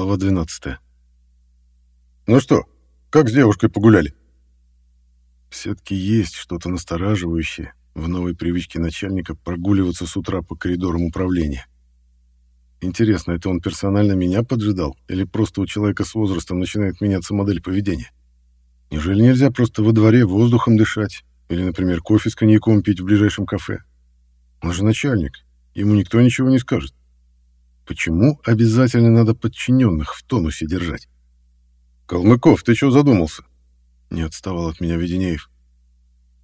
Глава 12. «Ну что, как с девушкой погуляли?» Все-таки есть что-то настораживающее в новой привычке начальника прогуливаться с утра по коридорам управления. Интересно, это он персонально меня поджидал или просто у человека с возрастом начинает меняться модель поведения? Неужели нельзя просто во дворе воздухом дышать или, например, кофе с коньяком пить в ближайшем кафе? Он же начальник, ему никто ничего не скажет. Почему обязательно надо подчиненных в тонусе держать? «Калмыков, ты что задумался?» Не отставал от меня Веденеев.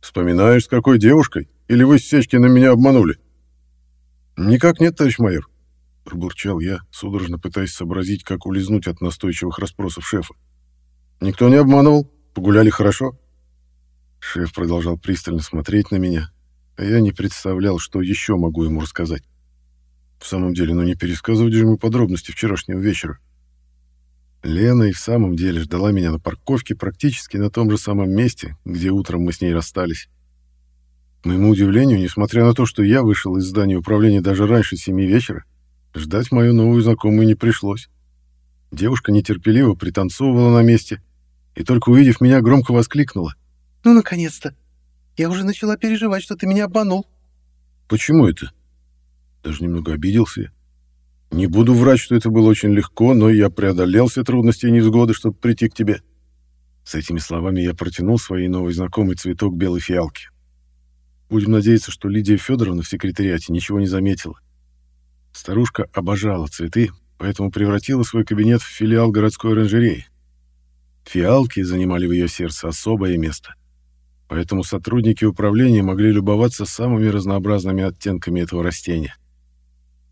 «Вспоминаешь, с какой девушкой? Или вы с Сечкиным меня обманули?» «Никак нет, товарищ майор», — пробурчал я, судорожно пытаясь сообразить, как улизнуть от настойчивых расспросов шефа. «Никто не обманывал. Погуляли хорошо?» Шеф продолжал пристально смотреть на меня, а я не представлял, что еще могу ему рассказать. В самом деле, ну не пересказывать же ему подробности вчерашнего вечера. Лена и в самом деле ждала меня на парковке практически на том же самом месте, где утром мы с ней расстались. К моему удивлению, несмотря на то, что я вышел из здания управления даже раньше семи вечера, ждать мою новую знакомую не пришлось. Девушка нетерпеливо пританцовывала на месте и только увидев меня, громко воскликнула. «Ну, наконец-то! Я уже начала переживать, что ты меня обманул». «Почему это?» Даже немного обиделся. Не буду врать, что это было очень легко, но я преодолел все трудности и невзгоды, чтобы прийти к тебе. С этими словами я протянул своей новой знакомой цветок белой фиалки. Будем надеяться, что Лидия Федоровна в секретариате ничего не заметила. Старушка обожала цветы, поэтому превратила свой кабинет в филиал городской оранжереи. Фиалки занимали в ее сердце особое место. Поэтому сотрудники управления могли любоваться самыми разнообразными оттенками этого растения.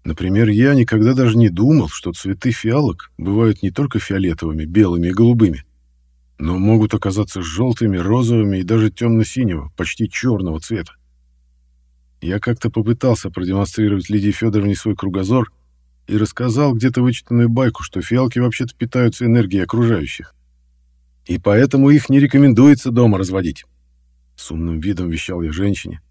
Например, я никогда даже не думал, что цветы фиалок бывают не только фиолетовыми, белыми и голубыми, но могут оказаться желтыми, розовыми и даже темно-синего, почти черного цвета. Я как-то попытался продемонстрировать Лидии Федоровне свой кругозор и рассказал где-то вычитанную байку, что фиалки вообще-то питаются энергией окружающих. И поэтому их не рекомендуется дома разводить. С умным видом вещал я женщине.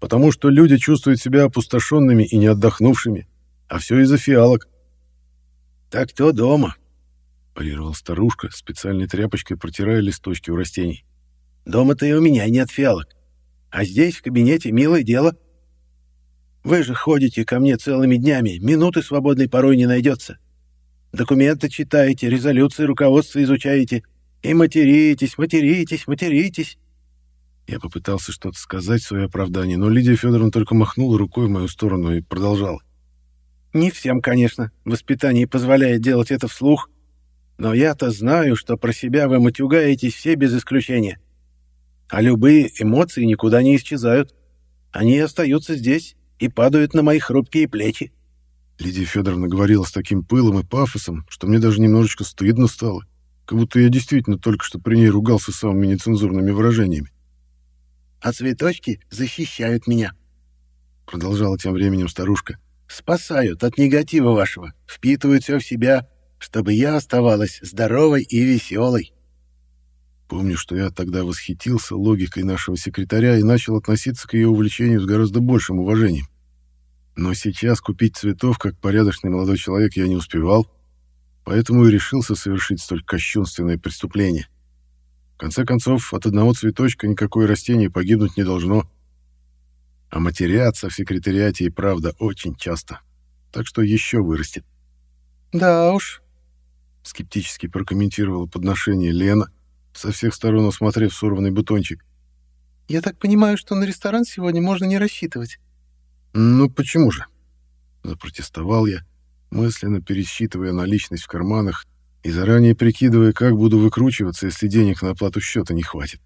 Потому что люди чувствуют себя опустошенными и не отдохнувшими, а все из-за фиалок. «Так то дома», — парировала старушка, специальной тряпочкой протирая листочки у растений. «Дома-то и у меня нет фиалок. А здесь, в кабинете, милое дело. Вы же ходите ко мне целыми днями, минуты свободной порой не найдется. Документы читаете, резолюции руководства изучаете и материтесь, материтесь, материтесь». Я попытался что-то сказать в свое оправдание, но Лидия Федоровна только махнула рукой в мою сторону и продолжала. Не всем, конечно, воспитание позволяет делать это вслух, но я-то знаю, что про себя вы матюгаетесь все без исключения. А любые эмоции никуда не исчезают. Они остаются здесь и падают на мои хрупкие плечи. Лидия Федоровна говорила с таким пылом и пафосом, что мне даже немножечко стыдно стало, как будто я действительно только что при ней ругался самыми нецензурными выражениями. «А цветочки защищают меня», — продолжала тем временем старушка спасают от негатива вашего, впитывают все в себя, чтобы я оставалась здоровой и веселой. Помню, что я тогда восхитился логикой нашего секретаря и начал относиться к ее увлечению с гораздо большим уважением. Но сейчас купить цветов, как порядочный молодой человек, я не успевал, поэтому и решился совершить столь кощунственное преступление. В конце концов, от одного цветочка никакое растение погибнуть не должно — а матерятся в секретариате и правда очень часто. Так что еще вырастет. «Да уж», — скептически прокомментировала подношение Лена, со всех сторон осмотрев сорванный бутончик. «Я так понимаю, что на ресторан сегодня можно не рассчитывать». «Ну почему же?» — запротестовал я, мысленно пересчитывая наличность в карманах и заранее прикидывая, как буду выкручиваться, если денег на оплату счета не хватит.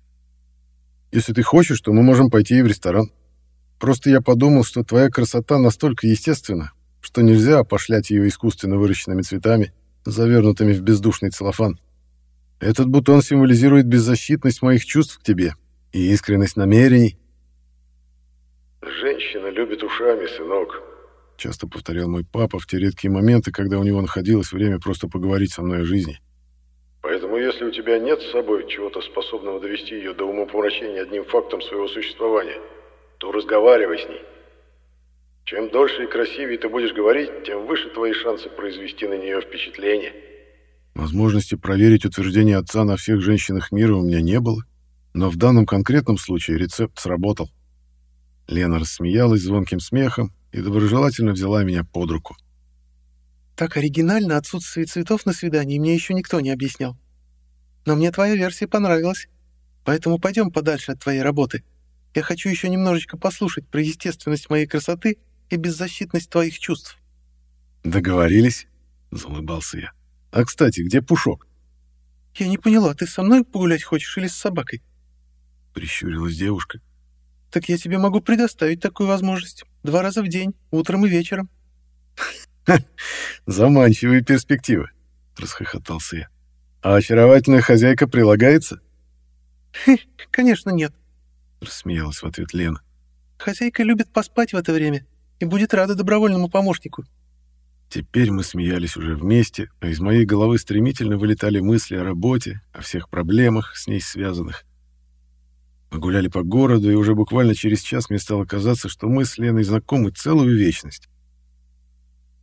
«Если ты хочешь, то мы можем пойти и в ресторан», Просто я подумал, что твоя красота настолько естественна, что нельзя опошлять ее искусственно выращенными цветами, завернутыми в бездушный целлофан. Этот бутон символизирует беззащитность моих чувств к тебе и искренность намерений. «Женщина любит ушами, сынок», — часто повторял мой папа в те редкие моменты, когда у него находилось время просто поговорить со мной о жизни. «Поэтому если у тебя нет с собой чего-то способного довести ее до умопомрачения одним фактом своего существования, то разговаривай с ней. Чем дольше и красивее ты будешь говорить, тем выше твои шансы произвести на нее впечатление. Возможности проверить утверждение отца на всех женщинах мира у меня не было, но в данном конкретном случае рецепт сработал. Лена рассмеялась звонким смехом и доброжелательно взяла меня под руку. «Так оригинально отсутствие цветов на свидании мне еще никто не объяснял. Но мне твоя версия понравилась, поэтому пойдем подальше от твоей работы. Я хочу еще немножечко послушать про естественность моей красоты и беззащитность твоих чувств». «Договорились?» — заулыбался я. «А, кстати, где Пушок?» «Я не поняла, ты со мной погулять хочешь или с собакой?» Прищурилась девушка. «Так я тебе могу предоставить такую возможность. Два раза в день, утром и вечером». «Заманчивые перспективы», — расхохотался я. «А очаровательная хозяйка прилагается?» «Конечно нет», — рассмеялась в ответ Лена. «Хозяйка любит поспать в это время и будет рада добровольному помощнику». Теперь мы смеялись уже вместе, а из моей головы стремительно вылетали мысли о работе, о всех проблемах, с ней связанных. Мы гуляли по городу, и уже буквально через час мне стало казаться, что мы с Леной знакомы целую вечность.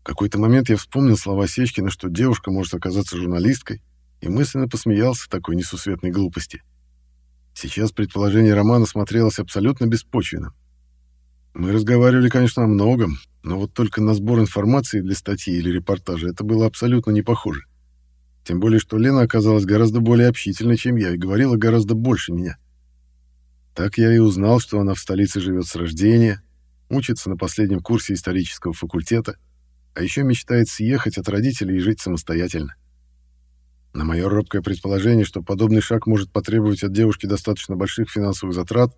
В какой-то момент я вспомнил слова Сечкина, что девушка может оказаться журналисткой, и мысленно посмеялся такой несусветной глупости. Сейчас предположение Романа смотрелось абсолютно беспочвенным. Мы разговаривали, конечно, о многом, но вот только на сбор информации для статьи или репортажа это было абсолютно не похоже. Тем более, что Лена оказалась гораздо более общительной, чем я, и говорила гораздо больше меня. Так я и узнал, что она в столице живет с рождения, учится на последнем курсе исторического факультета, а еще мечтает съехать от родителей и жить самостоятельно. На мое робкое предположение, что подобный шаг может потребовать от девушки достаточно больших финансовых затрат,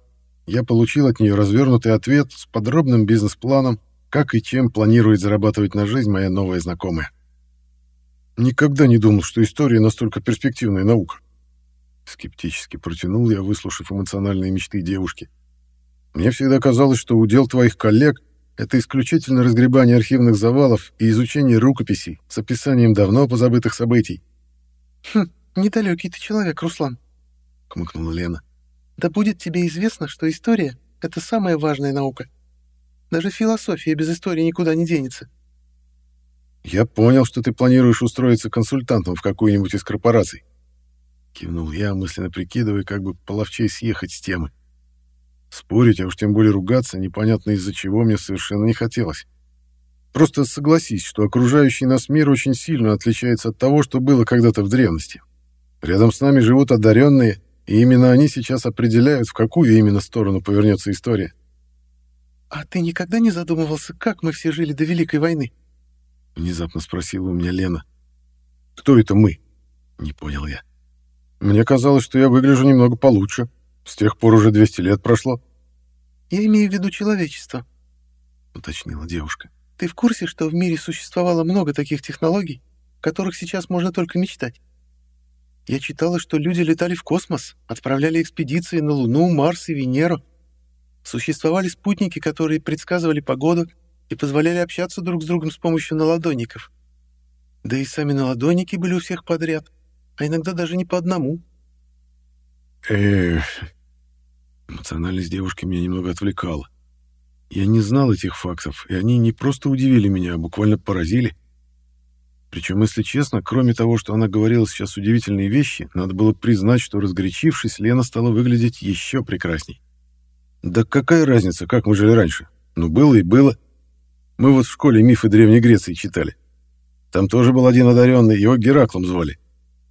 я получил от нее развернутый ответ с подробным бизнес-планом, как и чем планирует зарабатывать на жизнь моя новая знакомая. Никогда не думал, что история настолько перспективная наука. Скептически протянул я, выслушав эмоциональные мечты девушки. Мне всегда казалось, что удел твоих коллег — это исключительно разгребание архивных завалов и изучение рукописей с описанием давно позабытых событий. «Хм, недалекий ты человек, Руслан», — хмыкнула Лена. Да будет тебе известно, что история — это самая важная наука. Даже философия без истории никуда не денется. «Я понял, что ты планируешь устроиться консультантом в какую-нибудь из корпораций». Кивнул я, мысленно прикидывая, как бы половчей съехать с темы. Спорить, а уж тем более ругаться, непонятно из-за чего, мне совершенно не хотелось. Просто согласись, что окружающий нас мир очень сильно отличается от того, что было когда-то в древности. Рядом с нами живут одаренные, и именно они сейчас определяют, в какую именно сторону повернется история. «А ты никогда не задумывался, как мы все жили до Великой войны?» Внезапно спросила у меня Лена. «Кто это мы?» Не понял я. «Мне казалось, что я выгляжу немного получше. С тех пор уже 200 лет прошло». «Я имею в виду человечество», — уточнила девушка. «Ты в курсе, что в мире существовало много таких технологий, которых сейчас можно только мечтать? Я читала, что люди летали в космос, отправляли экспедиции на Луну, Марс и Венеру. Существовали спутники, которые предсказывали погоду и позволяли общаться друг с другом с помощью наладонников. Да и сами наладонники были у всех подряд, а иногда даже не по одному. Эх, эмоциональность девушки меня немного отвлекала. Я не знал этих фактов, и они не просто удивили меня, а буквально поразили. Причем, если честно, кроме того, что она говорила сейчас удивительные вещи, надо было признать, что, разгорячившись, Лена стала выглядеть еще прекрасней. Да какая разница, как мы жили раньше? Ну, было и было. Мы вот в школе мифы Древней Греции читали. Там тоже был один одаренный, его Гераклом звали.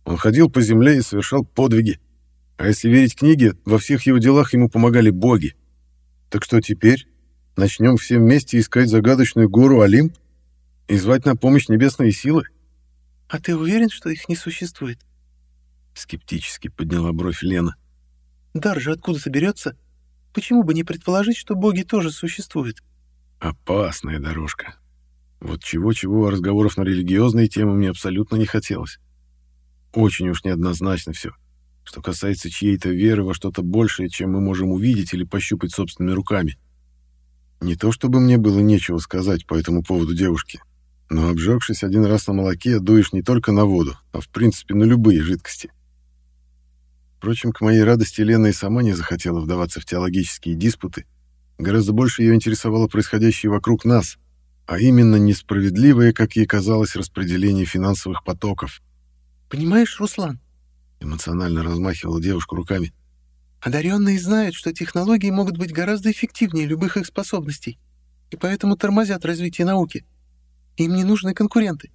Он ходил по земле и совершал подвиги. А если верить книге, во всех его делах ему помогали боги. Так что теперь? Начнем все вместе искать загадочную гору Олимп? И звать на помощь небесные силы? А ты уверен, что их не существует? Скептически подняла бровь Лена. Дар же откуда-то берется. Почему бы не предположить, что боги тоже существуют? Опасная дорожка. Вот чего-чего, разговоров на религиозные темы мне абсолютно не хотелось. Очень уж неоднозначно все. Что касается чьей-то веры во что-то большее, чем мы можем увидеть или пощупать собственными руками. Не то чтобы мне было нечего сказать по этому поводу девушке, но обжегшись один раз на молоке, дуешь не только на воду, а в принципе на любые жидкости. Впрочем, к моей радости Лена и сама не захотела вдаваться в теологические диспуты. Гораздо больше ее интересовало происходящее вокруг нас, а именно несправедливое, как ей казалось, распределение финансовых потоков. Понимаешь, Руслан?» Эмоционально размахивала девушка руками. «Одаренные знают, что технологии могут быть гораздо эффективнее любых их способностей, и поэтому тормозят развитие науки. Им не нужны конкуренты.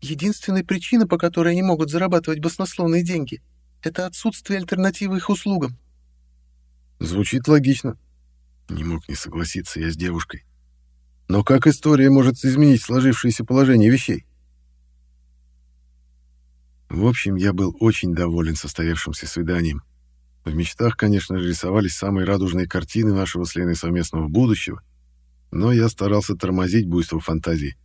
Единственная причина, по которой они могут зарабатывать баснословные деньги, это отсутствие альтернативы их услугам. Звучит логично. Не мог не согласиться я с девушкой. Но как история может изменить сложившееся положение вещей? В общем, я был очень доволен состоявшимся свиданием. В мечтах, конечно же, рисовались самые радужные картины нашего с Леной совместного будущего, но я старался тормозить буйство фантазии.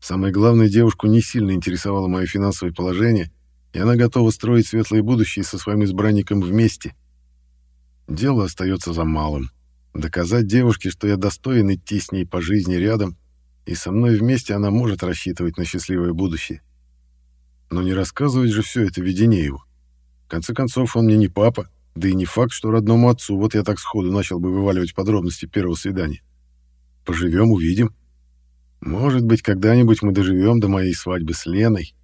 Самое главное, девушку не сильно интересовало мое финансовое положение, и она готова строить светлое будущее со своим избранником вместе. Дело остается за малым. Доказать девушке, что я достоин идти с ней по жизни рядом, и со мной вместе она может рассчитывать на счастливое будущее. Но не рассказывать же все это Веденееву. В конце концов, он мне не папа, да и не факт, что родному отцу вот я так сходу начал бы вываливать подробности первого свидания. Поживем, увидим. Может быть, когда-нибудь мы доживем до моей свадьбы с Леной.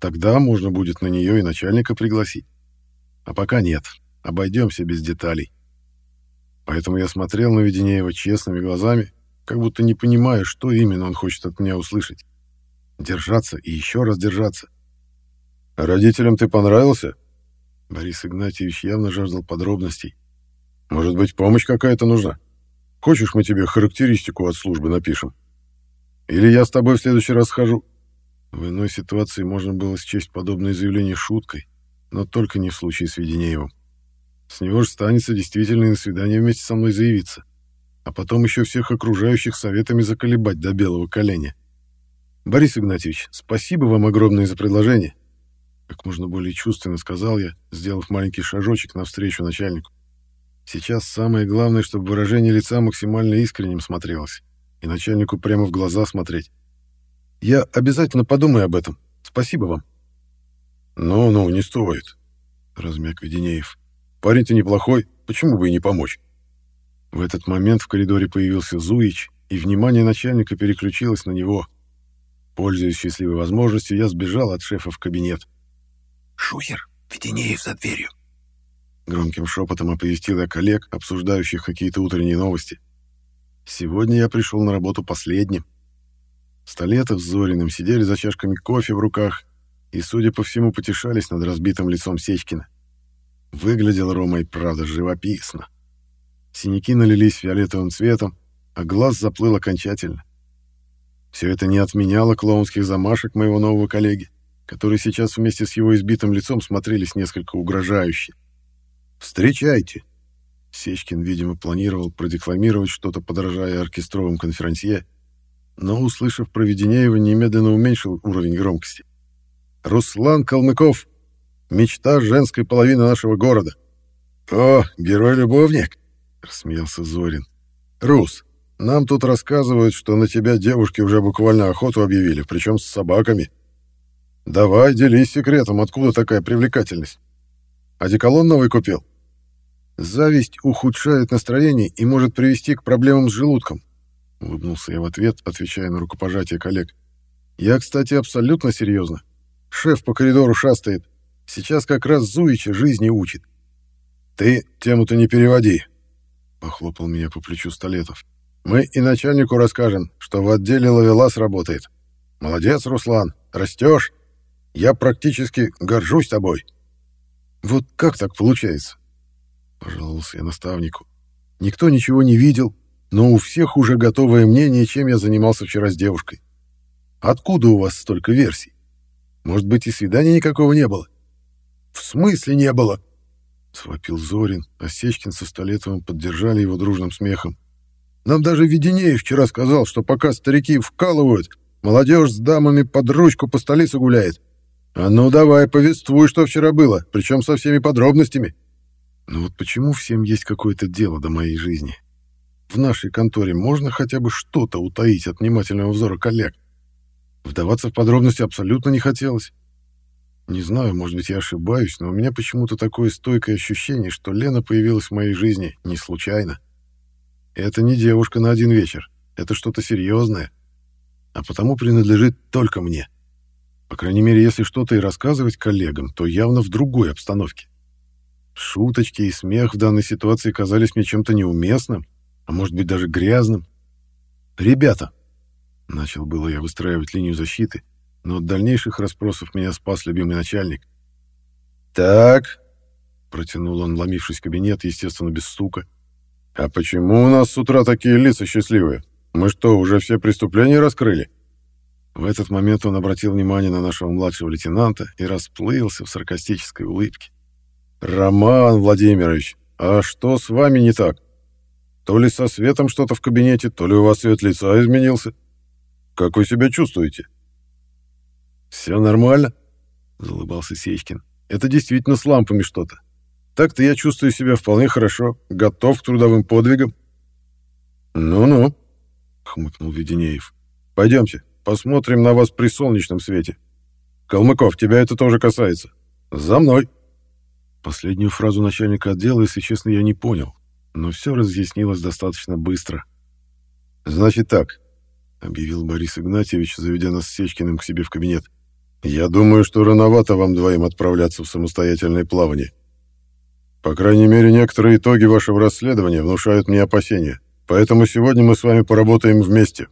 Тогда можно будет на нее и начальника пригласить. А пока нет, обойдемся без деталей. Поэтому я смотрел на Веденеева честными глазами, как будто не понимая, что именно он хочет от меня услышать. Держаться и еще раз держаться. «А родителям ты понравился?» Борис Игнатьевич явно жаждал подробностей. «Может быть, помощь какая-то нужна? Хочешь, мы тебе характеристику от службы напишем?» Или я с тобой в следующий раз схожу?» В иной ситуации можно было счесть подобное заявление шуткой, но только не в случае с Веденеевым. С него же станется действительно на свидание вместе со мной заявиться, а потом еще всех окружающих советами заколебать до белого коленя. «Борис Игнатьевич, спасибо вам огромное за предложение», как можно более чувственно сказал я, сделав маленький шажочек навстречу начальнику. Сейчас самое главное, чтобы выражение лица максимально искренним смотрелось и начальнику прямо в глаза смотреть. Я обязательно подумаю об этом. Спасибо вам. Ну-ну, не стоит, размяк Веденеев. Парень-то неплохой, почему бы и не помочь? В этот момент в коридоре появился Зуич, и внимание начальника переключилось на него. Пользуясь счастливой возможностью, я сбежал от шефа в кабинет. «Шухер, Веденеев за дверью!» Громким шепотом оповестил я коллег, обсуждающих какие-то утренние новости. Сегодня я пришел на работу последним. Столетов с Зориным сидели за чашками кофе в руках и, судя по всему, потешались над разбитым лицом Сечкина. Выглядел Рома и правда живописно. Синяки налились фиолетовым цветом, а глаз заплыл окончательно. Все это не отменяло клоунских замашек моего нового коллеги, которые сейчас вместе с его избитым лицом смотрелись несколько угрожающе. «Встречайте!» Сечкин, видимо, планировал продекламировать что-то, подражая оркестровым конферансье, но, услышав про Веденеева, немедленно уменьшил уровень громкости. «Руслан Калмыков! Мечта женской половины нашего города!» «О, герой-любовник!» — рассмеялся Зорин. «Рус, нам тут рассказывают, что на тебя девушки уже буквально охоту объявили, причем с собаками. Давай, делись секретом, откуда такая привлекательность. Одеколон новый купил?» Зависть ухудшает настроение и может привести к проблемам с желудком. Улыбнулся я в ответ, отвечая на рукопожатие коллег. Я, кстати, абсолютно серьезно. Шеф по коридору шастает. Сейчас как раз Зуича жизни учит. Ты тему-то не переводи. Похлопал меня по плечу Столетов. Мы и начальнику расскажем, что в отделе Лавелас работает. Молодец, Руслан, растешь. Я практически горжусь тобой. Вот как так получается? — пожаловался я наставнику. «Никто ничего не видел, но у всех уже готовое мнение, чем я занимался вчера с девушкой. Откуда у вас столько версий? Может быть, и свидания никакого не было?» «В смысле не было?» — свопил Зорин, а Сечкин со Столетовым поддержали его дружным смехом. «Нам даже Веденеев вчера сказал, что пока старики вкалывают, молодежь с дамами под ручку по столице гуляет. А ну давай, повествуй, что вчера было, причем со всеми подробностями». Но вот почему всем есть какое-то дело до моей жизни? В нашей конторе можно хотя бы что-то утаить от внимательного взора коллег? Вдаваться в подробности абсолютно не хотелось. Не знаю, может быть, я ошибаюсь, но у меня почему-то такое стойкое ощущение, что Лена появилась в моей жизни не случайно. Это не девушка на один вечер, это что-то серьезное, а потому принадлежит только мне. По крайней мере, если что-то и рассказывать коллегам, то явно в другой обстановке. Шуточки и смех в данной ситуации казались мне чем-то неуместным, а может быть даже грязным. «Ребята!» — начал было я выстраивать линию защиты, но от дальнейших расспросов меня спас любимый начальник. «Так», — протянул он, ломившись в кабинет, естественно, без стука. «А почему у нас с утра такие лица счастливые? Мы что, уже все преступления раскрыли?» В этот момент он обратил внимание на нашего младшего лейтенанта и расплылся в саркастической улыбке. «Роман Владимирович, а что с вами не так? То ли со светом что-то в кабинете, то ли у вас цвет лица изменился. Как вы себя чувствуете?» «Все нормально?» — залыбался Сечкин. «Это действительно с лампами что-то. Так-то я чувствую себя вполне хорошо, готов к трудовым подвигам». «Ну-ну», — хмыкнул Веденеев. «Пойдемте, Посмотрим на вас при солнечном свете. Калмыков, тебя это тоже касается. За мной!» Последнюю фразу начальника отдела, если честно, я не понял, но все разъяснилось достаточно быстро. «Значит так», — объявил Борис Игнатьевич, заведя нас с Сечкиным к себе в кабинет. «Я думаю, что рановато вам двоим отправляться в самостоятельное плавание. По крайней мере, некоторые итоги вашего расследования внушают мне опасения, поэтому сегодня мы с вами поработаем вместе».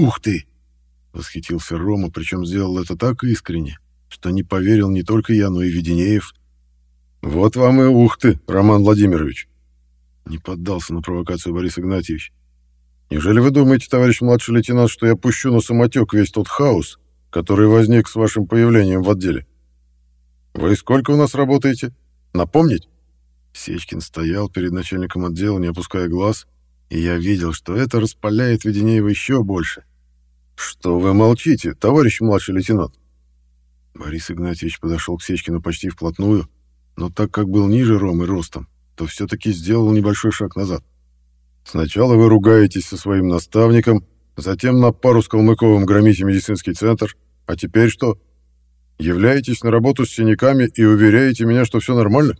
«Ух ты!» — восхитился Рома, причем сделал это так искренне, что не поверил не только я, но и Веденеев. «Вот вам и ух ты, Роман Владимирович!» Не поддался на провокацию Борис Игнатьевич. «Неужели вы думаете, товарищ младший лейтенант, что я пущу на самотек весь тот хаос, который возник с вашим появлением в отделе? Вы сколько у нас работаете? Напомнить?» Сечкин стоял перед начальником отдела, не опуская глаз, и я видел, что это распаляет Веденеева еще больше. «Что вы молчите, товарищ младший лейтенант?» Борис Игнатьевич подошел к Сечкину почти вплотную, но так как был ниже Ромы ростом, то все-таки сделал небольшой шаг назад. «Сначала вы ругаетесь со своим наставником, затем на пару с Калмыковым громите медицинский центр, а теперь что? Являетесь на работу с синяками и уверяете меня, что все нормально?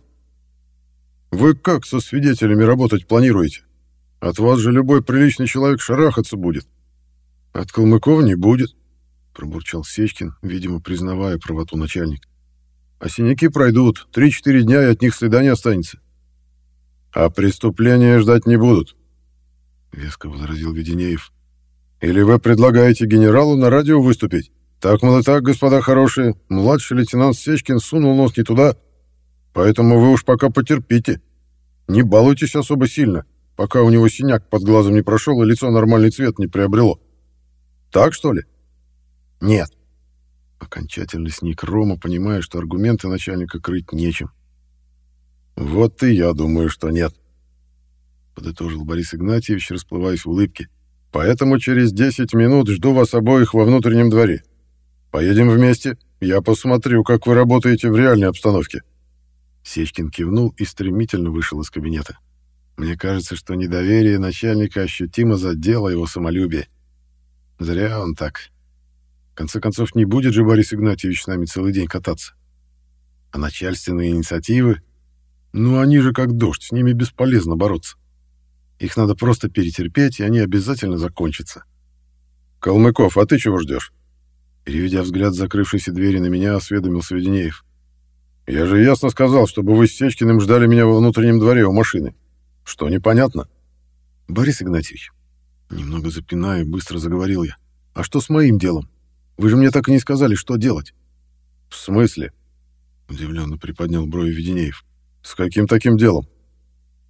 Вы как со свидетелями работать планируете? От вас же любой приличный человек шарахаться будет». «От Калмыкова не будет», — пробурчал Сечкин, видимо, признавая правоту начальника. «А синяки пройдут, три-четыре дня, и от них следа не останется». «А преступления ждать не будут», — веско возразил Веденеев. «Или вы предлагаете генералу на радио выступить? Так, мол, и так, господа хорошие, младший лейтенант Сечкин сунул нос не туда, поэтому вы уж пока потерпите. Не балуйтесь особо сильно, пока у него синяк под глазом не прошел и лицо нормальный цвет не приобрело». Так, что ли? Нет. Окончательно сник Рома, понимая, что аргументы начальника крыть нечем. Вот и я думаю, что нет. Подытожил Борис Игнатьевич, расплываясь в улыбке. Поэтому через 10 минут жду вас обоих во внутреннем дворе. Поедем вместе. Я посмотрю, как вы работаете в реальной обстановке. Сечкин кивнул и стремительно вышел из кабинета. Мне кажется, что недоверие начальника ощутимо задело его самолюбие. Зря он так. В конце концов, не будет же Борис Игнатьевич с нами целый день кататься. А начальственные инициативы... Ну, они же как дождь, с ними бесполезно бороться. Их надо просто перетерпеть, и они обязательно закончатся. «Калмыков, а ты чего ждешь?» Переведя взгляд закрывшейся двери на меня, осведомился Веденеев. «Я же ясно сказал, чтобы вы с Сечкиным ждали меня во внутреннем дворе у машины. Что, непонятно?» «Борис Игнатьевич, Немного запиная, быстро заговорил я. «А что с моим делом? Вы же мне так и не сказали, что делать». «В смысле?» — удивленно приподнял брови Веденеев. «С каким таким делом?»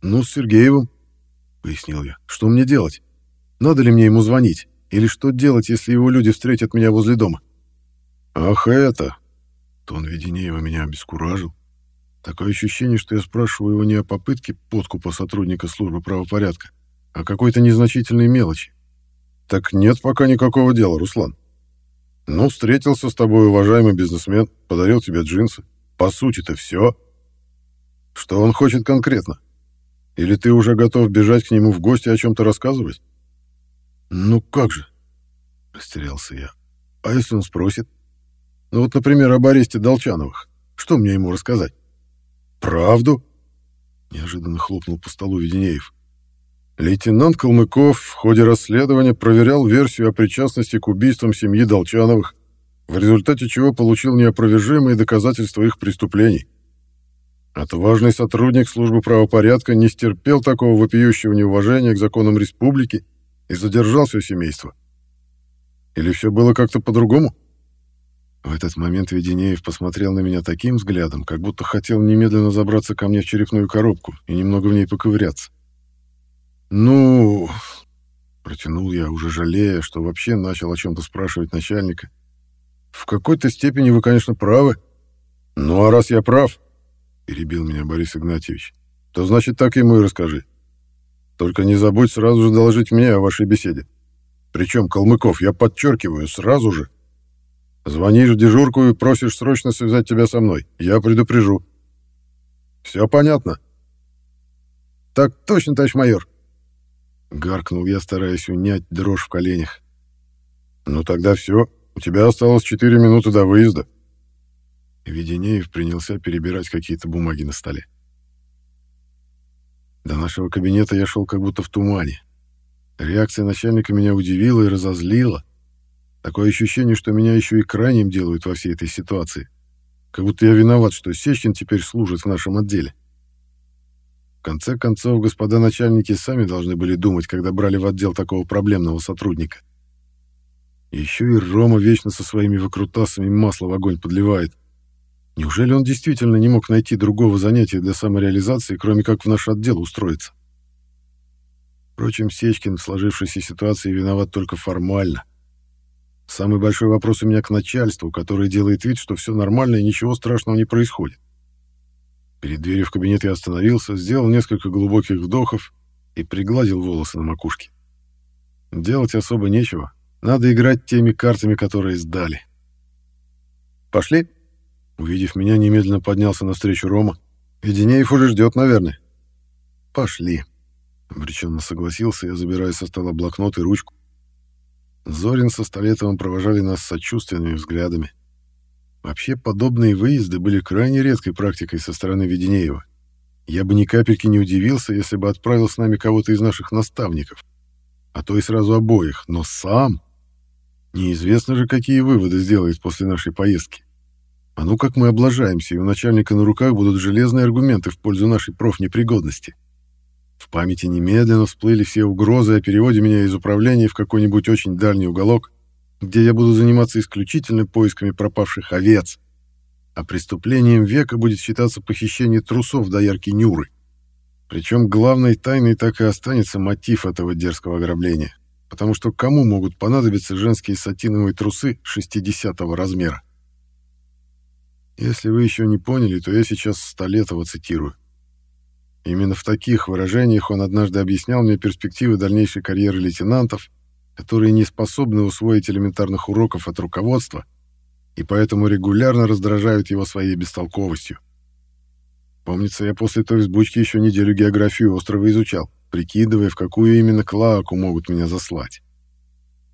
«Ну, с Сергеевым», — пояснил я. «Что мне делать? Надо ли мне ему звонить? Или что делать, если его люди встретят меня возле дома?» «Ах, это!» Тон Веденеева меня обескуражил. Такое ощущение, что я спрашиваю его не о попытке подкупа сотрудника службы правопорядка, о какой-то незначительной мелочи. Так нет пока никакого дела, Руслан. Ну, встретился с тобой уважаемый бизнесмен, подарил тебе джинсы. По сути-то все. Что он хочет конкретно? Или ты уже готов бежать к нему в гости о чем-то рассказывать? Ну как же? Растерялся я. А если он спросит? Ну вот, например, об аресте Долчановых. Что мне ему рассказать? Правду? Неожиданно хлопнул по столу Веденеев. Лейтенант Калмыков в ходе расследования проверял версию о причастности к убийствам семьи Долчановых. в результате чего получил неопровержимые доказательства их преступлений. Отважный сотрудник службы правопорядка не стерпел такого вопиющего неуважения к законам республики и задержал все семейство. Или все было как-то по-другому? В этот момент Веденеев посмотрел на меня таким взглядом, как будто хотел немедленно забраться ко мне в черепную коробку и немного в ней поковыряться. «Ну...» — протянул я, уже жалея, что вообще начал о чем-то спрашивать начальника. «В какой-то степени вы, конечно, правы. Ну а раз я прав, — перебил меня Борис Игнатьевич, — то значит так ему и расскажи. Только не забудь сразу же доложить мне о вашей беседе. Причем, Калмыков, я подчеркиваю, сразу же. Звонишь в дежурку и просишь срочно связать тебя со мной. Я предупрежу. Все понятно?» «Так точно, товарищ майор», Гаркнул я, стараясь унять дрожь в коленях. «Ну тогда все. У тебя осталось четыре минуты до выезда». Веденеев принялся перебирать какие-то бумаги на столе. До нашего кабинета я шел как будто в тумане. Реакция начальника меня удивила и разозлила. Такое ощущение, что меня еще и крайним делают во всей этой ситуации. Как будто я виноват, что Сечкин теперь служит в нашем отделе. В конце концов, господа начальники сами должны были думать, когда брали в отдел такого проблемного сотрудника. Еще и Рома вечно со своими выкрутасами масло в огонь подливает. Неужели он действительно не мог найти другого занятия для самореализации, кроме как в наш отдел устроиться? Впрочем, Сечкин в сложившейся ситуации виноват только формально. Самый большой вопрос у меня к начальству, которое делает вид, что все нормально и ничего страшного не происходит. Перед дверью в кабинет я остановился, сделал несколько глубоких вдохов и пригладил волосы на макушке. Делать особо нечего. Надо играть теми картами, которые сдали. «Пошли?» Увидев меня, немедленно поднялся навстречу Рома. «Веденеев уже ждет, наверное». «Пошли», — обреченно согласился я, забирая со стола блокнот и ручку. Зорин со Столетовым провожали нас сочувственными взглядами. Вообще, подобные выезды были крайне редкой практикой со стороны Веденеева. Я бы ни капельки не удивился, если бы отправил с нами кого-то из наших наставников. А то и сразу обоих. Но сам... Неизвестно же, какие выводы сделает после нашей поездки. А ну как мы облажаемся, и у начальника на руках будут железные аргументы в пользу нашей профнепригодности. В памяти немедленно всплыли все угрозы о переводе меня из управления в какой-нибудь очень дальний уголок, где я буду заниматься исключительно поисками пропавших овец, а преступлением века будет считаться похищение трусов до ярки Нюры. Причем главной тайной так и останется мотив этого дерзкого ограбления, потому что кому могут понадобиться женские сатиновые трусы 60-го размера? Если вы еще не поняли, то я сейчас Столетова цитирую. Именно в таких выражениях он однажды объяснял мне перспективы дальнейшей карьеры лейтенантов которые не способны усвоить элементарных уроков от руководства и поэтому регулярно раздражают его своей бестолковостью. Помнится, я после той взбучки еще неделю географию острова изучал, прикидывая, в какую именно клаку могут меня заслать.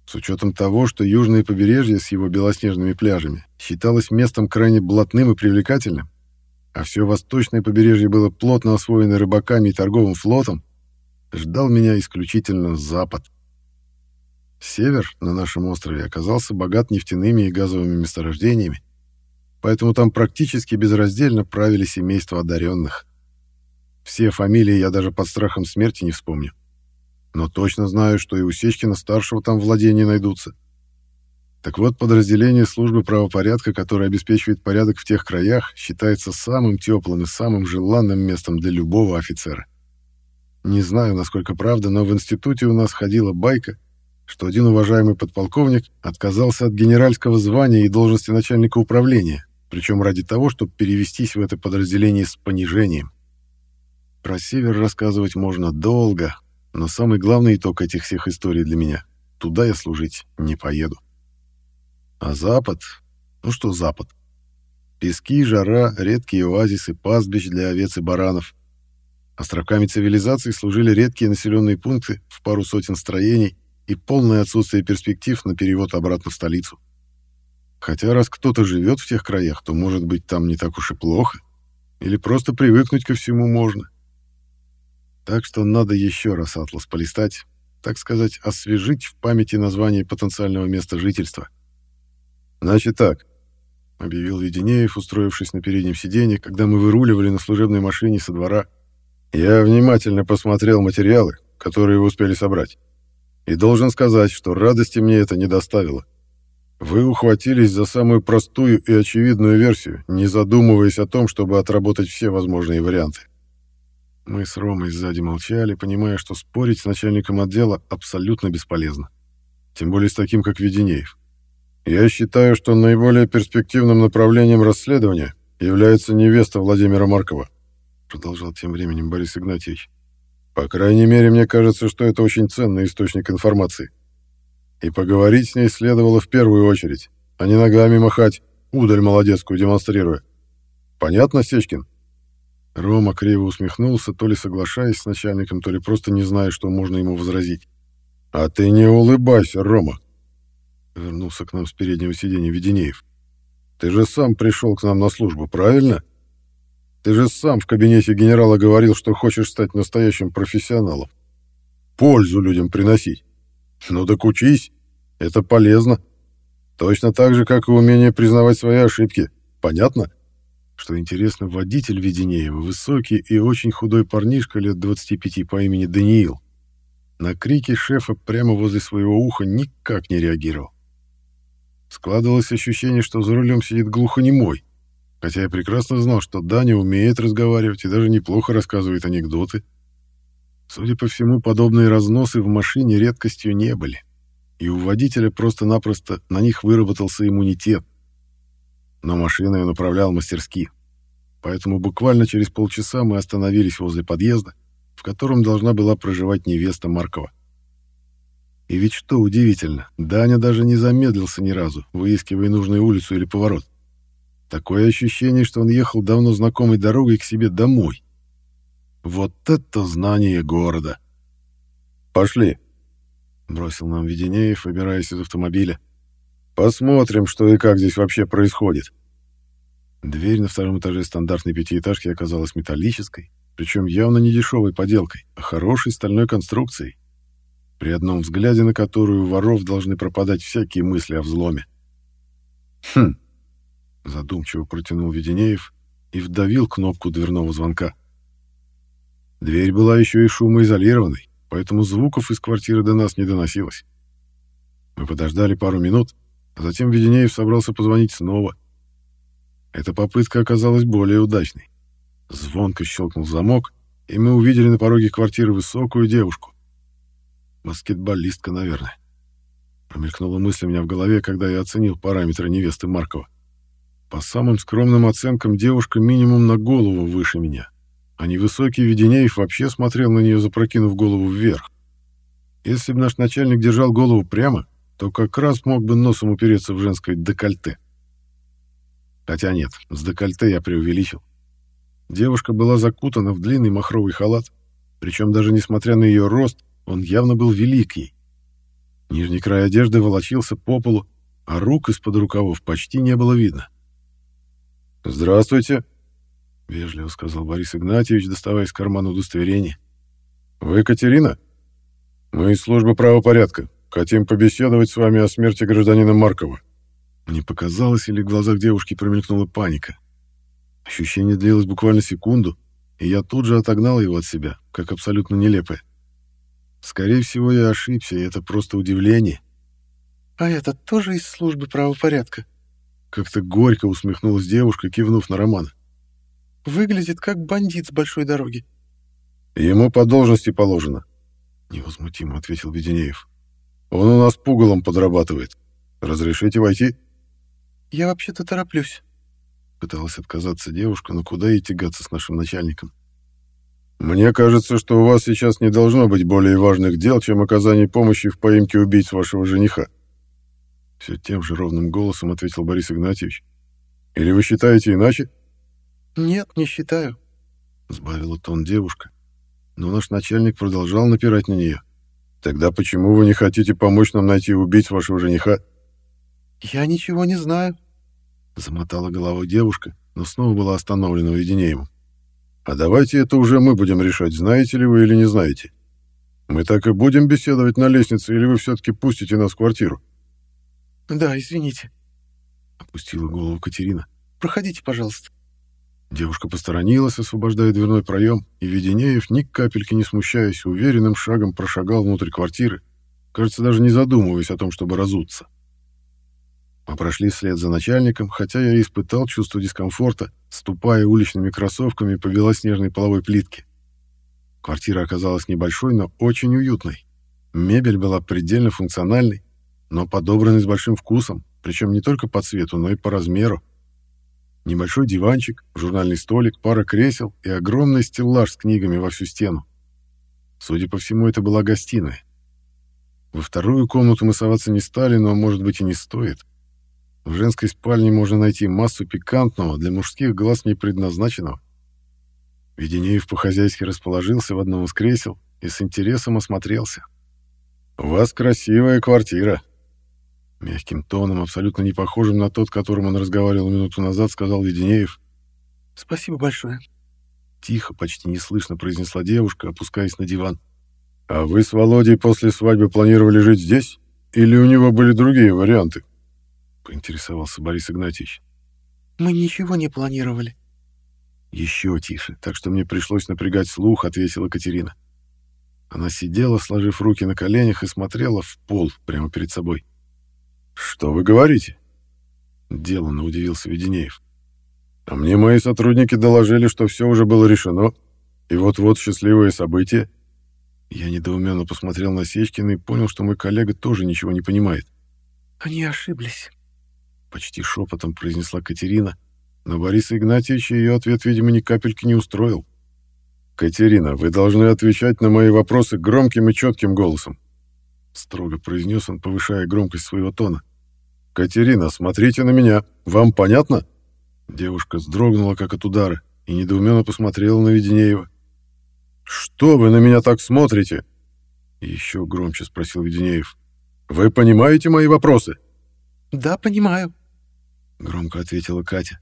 С учетом того, что южное побережье с его белоснежными пляжами считалось местом крайне блатным и привлекательным, а все восточное побережье было плотно освоено рыбаками и торговым флотом, ждал меня исключительно запад. Север на нашем острове оказался богат нефтяными и газовыми месторождениями, поэтому там практически безраздельно правили семейства одаренных. Все фамилии я даже под страхом смерти не вспомню. Но точно знаю, что и у Сечкина-старшего там владения найдутся. Так вот, подразделение службы правопорядка, которое обеспечивает порядок в тех краях, считается самым теплым и самым желанным местом для любого офицера. Не знаю, насколько правда, но в институте у нас ходила байка, что один уважаемый подполковник отказался от генеральского звания и должности начальника управления, причем ради того, чтобы перевестись в это подразделение с понижением. Про Север рассказывать можно долго, но самый главный итог этих всех историй для меня — туда я служить не поеду. А Запад? Ну что Запад? Пески, жара, редкие оазисы, пастбищ для овец и баранов. Остроками цивилизации служили редкие населенные пункты в пару сотен строений — и полное отсутствие перспектив на перевод обратно в столицу. Хотя раз кто-то живет в тех краях, то, может быть, там не так уж и плохо. Или просто привыкнуть ко всему можно. Так что надо еще раз атлас полистать, так сказать, освежить в памяти название потенциального места жительства. Значит так, — объявил Веденеев, устроившись на переднем сиденье, когда мы выруливали на служебной машине со двора. «Я внимательно посмотрел материалы, которые вы успели собрать, и должен сказать, что радости мне это не доставило. Вы ухватились за самую простую и очевидную версию, не задумываясь о том, чтобы отработать все возможные варианты. Мы с Ромой сзади молчали, понимая, что спорить с начальником отдела абсолютно бесполезно. Тем более с таким, как Веденеев. Я считаю, что наиболее перспективным направлением расследования является невеста Владимира Маркова, продолжал тем временем Борис Игнатьевич. По крайней мере, мне кажется, что это очень ценный источник информации. И поговорить с ней следовало в первую очередь, а не ногами махать, удаль молодецкую демонстрируя. Понятно, Сечкин? Рома криво усмехнулся, то ли соглашаясь с начальником, то ли просто не зная, что можно ему возразить. «А ты не улыбайся, Рома!» Вернулся к нам с переднего сиденья Веденеев. «Ты же сам пришел к нам на службу, правильно? Ты же сам в кабинете генерала говорил, что хочешь стать настоящим профессионалом. Пользу людям приносить. Ну так учись, это полезно. Точно так же, как и умение признавать свои ошибки. Понятно?» Что интересно, водитель Веденеева, высокий и очень худой парнишка лет 25 по имени Даниил, на крики шефа прямо возле своего уха никак не реагировал. Складывалось ощущение, что за рулем сидит глухонемой, хотя я прекрасно знал, что Даня умеет разговаривать и даже неплохо рассказывает анекдоты. Судя по всему, подобные разносы в машине редкостью не были, и у водителя просто-напросто на них выработался иммунитет — но машиной он управлял мастерски. Поэтому буквально через полчаса мы остановились возле подъезда, в котором должна была проживать невеста Маркова. И ведь что удивительно, Даня даже не замедлился ни разу, выискивая нужную улицу или поворот. Такое ощущение, что он ехал давно знакомой дорогой к себе домой. Вот это знание города! «Пошли!» — бросил нам Веденеев, выбираясь из автомобиля. Посмотрим, что и как здесь вообще происходит. Дверь на втором этаже стандартной пятиэтажки оказалась металлической, причем явно не дешевой поделкой, а хорошей стальной конструкцией, при одном взгляде на которую у воров должны пропадать всякие мысли о взломе. «Хм!» — задумчиво протянул Веденеев и вдавил кнопку дверного звонка. Дверь была еще и шумоизолированной, поэтому звуков из квартиры до нас не доносилось. Мы подождали пару минут, а затем Веденеев собрался позвонить снова. Эта попытка оказалась более удачной. Звонко щелкнул замок, и мы увидели на пороге квартиры высокую девушку. Баскетболистка, наверное. Промелькнула мысль у меня в голове, когда я оценил параметры невесты Маркова. По самым скромным оценкам, девушка минимум на голову выше меня, а невысокий Веденеев вообще смотрел на нее, запрокинув голову вверх. Если бы наш начальник держал голову прямо, то как раз мог бы носом упереться в женское декольте. Хотя нет, с декольте я преувеличил. Девушка была закутана в длинный махровый халат, причем даже несмотря на ее рост, он явно был велик ей. Нижний край одежды волочился по полу, а рук из-под рукавов почти не было видно. «Здравствуйте», — вежливо сказал Борис Игнатьевич, доставая из кармана удостоверение. «Вы Катерина? Мы из службы правопорядка. Хотим побеседовать с вами о смерти гражданина Маркова». Не показалось или в глазах девушки промелькнула паника. Ощущение длилось буквально секунду, и я тут же отогнал его от себя, как абсолютно нелепое. Скорее всего, я ошибся, и это просто удивление. «А это тоже из службы правопорядка?» Как-то горько усмехнулась девушка, кивнув на Романа. «Выглядит как бандит с большой дороги». «Ему по должности положено», — невозмутимо ответил Веденеев. Он у нас пугалом подрабатывает. Разрешите войти?» «Я вообще-то тороплюсь», — пыталась отказаться девушка, но куда ей тягаться с нашим начальником? «Мне кажется, что у вас сейчас не должно быть более важных дел, чем оказание помощи в поимке убийц вашего жениха». Все тем же ровным голосом ответил Борис Игнатьевич. «Или вы считаете иначе?» «Нет, не считаю», — сбавила тон девушка. Но наш начальник продолжал напирать на нее. Тогда почему вы не хотите помочь нам найти убийц вашего жениха? Я ничего не знаю, замотала головой девушка, но снова была остановлена Веденеевым. А давайте это уже мы будем решать, знаете ли вы или не знаете. Мы так и будем беседовать на лестнице, или вы все-таки пустите нас в квартиру? Да, извините. — опустила голову Катерина. «Проходите, пожалуйста». Девушка посторонилась, освобождая дверной проем, и Веденеев, ни капельки не смущаясь, уверенным шагом прошагал внутрь квартиры, кажется, даже не задумываясь о том, чтобы разуться. Мы прошли вслед за начальником, хотя я испытал чувство дискомфорта, ступая уличными кроссовками по белоснежной половой плитке. Квартира оказалась небольшой, но очень уютной. Мебель была предельно функциональной, но подобранной с большим вкусом, причем не только по цвету, но и по размеру. Небольшой диванчик, журнальный столик, пара кресел и огромный стеллаж с книгами во всю стену. Судя по всему, это была гостиная. Во вторую комнату мы соваться не стали, но, может быть, и не стоит. В женской спальне можно найти массу пикантного, для мужских глаз не предназначенного. Веденеев по-хозяйски расположился в одном из кресел и с интересом осмотрелся. «У вас красивая квартира», Мягким тоном, абсолютно не похожим на тот, которым он разговаривал минуту назад, сказал Веденеев. «Спасибо большое». Тихо, почти неслышно произнесла девушка, опускаясь на диван. «А вы с Володей после свадьбы планировали жить здесь? Или у него были другие варианты?» Поинтересовался Борис Игнатьевич. «Мы ничего не планировали». «Еще тише, так что мне пришлось напрягать слух», — ответила Катерина. Она сидела, сложив руки на коленях, и смотрела в пол прямо перед собой. «Что вы говорите?» Деланно удивился Веденеев. «А мне мои сотрудники доложили, что все уже было решено, и вот-вот счастливое событие». Я недоуменно посмотрел на Сечкина и понял, что мой коллега тоже ничего не понимает. «Они ошиблись», — почти шепотом произнесла Катерина, но Бориса Игнатьевича ее ответ, видимо, ни капельки не устроил. «Катерина, вы должны отвечать на мои вопросы громким и четким голосом», — строго произнес он, повышая громкость своего тона. «Катерина, смотрите на меня. Вам понятно?» Девушка вздрогнула, как от удара, и недоуменно посмотрела на Веденеева. «Что вы на меня так смотрите?» Еще громче спросил Веденеев. «Вы понимаете мои вопросы?» «Да, понимаю», — громко ответила Катя.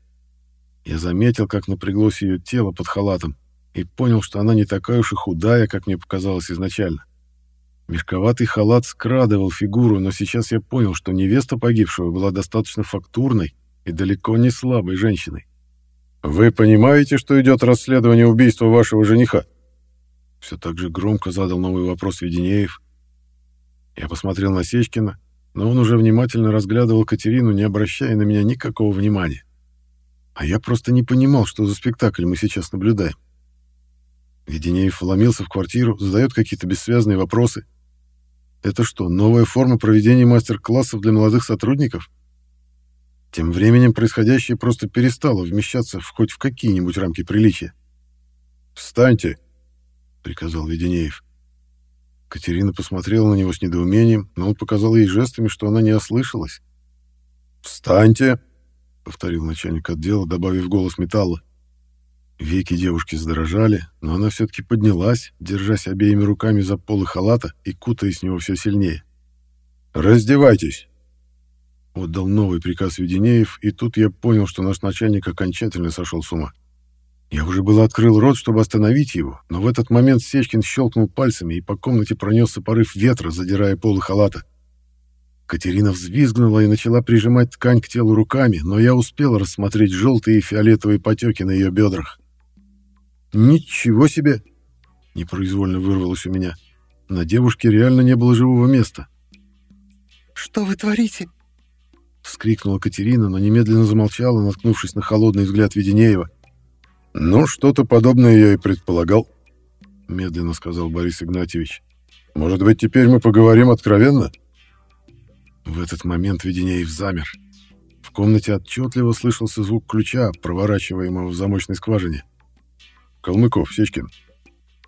Я заметил, как напряглось ее тело под халатом, и понял, что она не такая уж и худая, как мне показалось изначально. Мешковатый халат скрадывал фигуру, но сейчас я понял, что невеста погибшего была достаточно фактурной и далеко не слабой женщиной. «Вы понимаете, что идет расследование убийства вашего жениха?» Все так же громко задал новый вопрос Веденеев. Я посмотрел на Сечкина, но он уже внимательно разглядывал Катерину, не обращая на меня никакого внимания. А я просто не понимал, что за спектакль мы сейчас наблюдаем. Веденеев вломился в квартиру, задает какие-то бессвязные вопросы — это что, новая форма проведения мастер-классов для молодых сотрудников? Тем временем происходящее просто перестало вмещаться в хоть в какие-нибудь рамки приличия. «Встаньте!» — приказал Веденеев. Катерина посмотрела на него с недоумением, но он показал ей жестами, что она не ослышалась. «Встаньте!» — повторил начальник отдела, добавив голос металла. Веки девушки задрожали, но она все-таки поднялась, держась обеими руками за полы халата и кутаясь в него все сильнее. «Раздевайтесь!» Отдал новый приказ Веденеев, и тут я понял, что наш начальник окончательно сошел с ума. Я уже было открыл рот, чтобы остановить его, но в этот момент Сечкин щелкнул пальцами, и по комнате пронесся порыв ветра, задирая полы халата. Катерина взвизгнула и начала прижимать ткань к телу руками, но я успел рассмотреть желтые и фиолетовые потеки на ее бедрах. «Ничего себе!» — непроизвольно вырвалось у меня. На девушке реально не было живого места. «Что вы творите?» — вскрикнула Катерина, но немедленно замолчала, наткнувшись на холодный взгляд Веденеева. «Ну, что-то подобное я и предполагал», — медленно сказал Борис Игнатьевич. «Может быть, теперь мы поговорим откровенно?» В этот момент Веденеев замер. В комнате отчетливо слышался звук ключа, проворачиваемого в замочной скважине. «Калмыков, Сечкин!»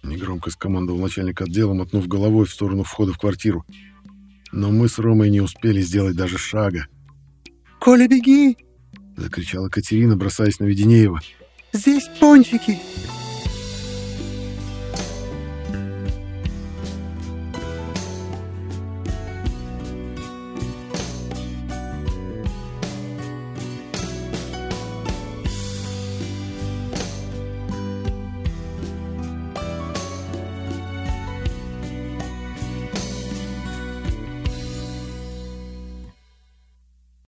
Негромко скомандовал начальник отдела, мотнув головой в сторону входа в квартиру. Но мы с Ромой не успели сделать даже шага. «Коля, беги!» — закричала Катерина, бросаясь на Веденеева. «Здесь пончики!»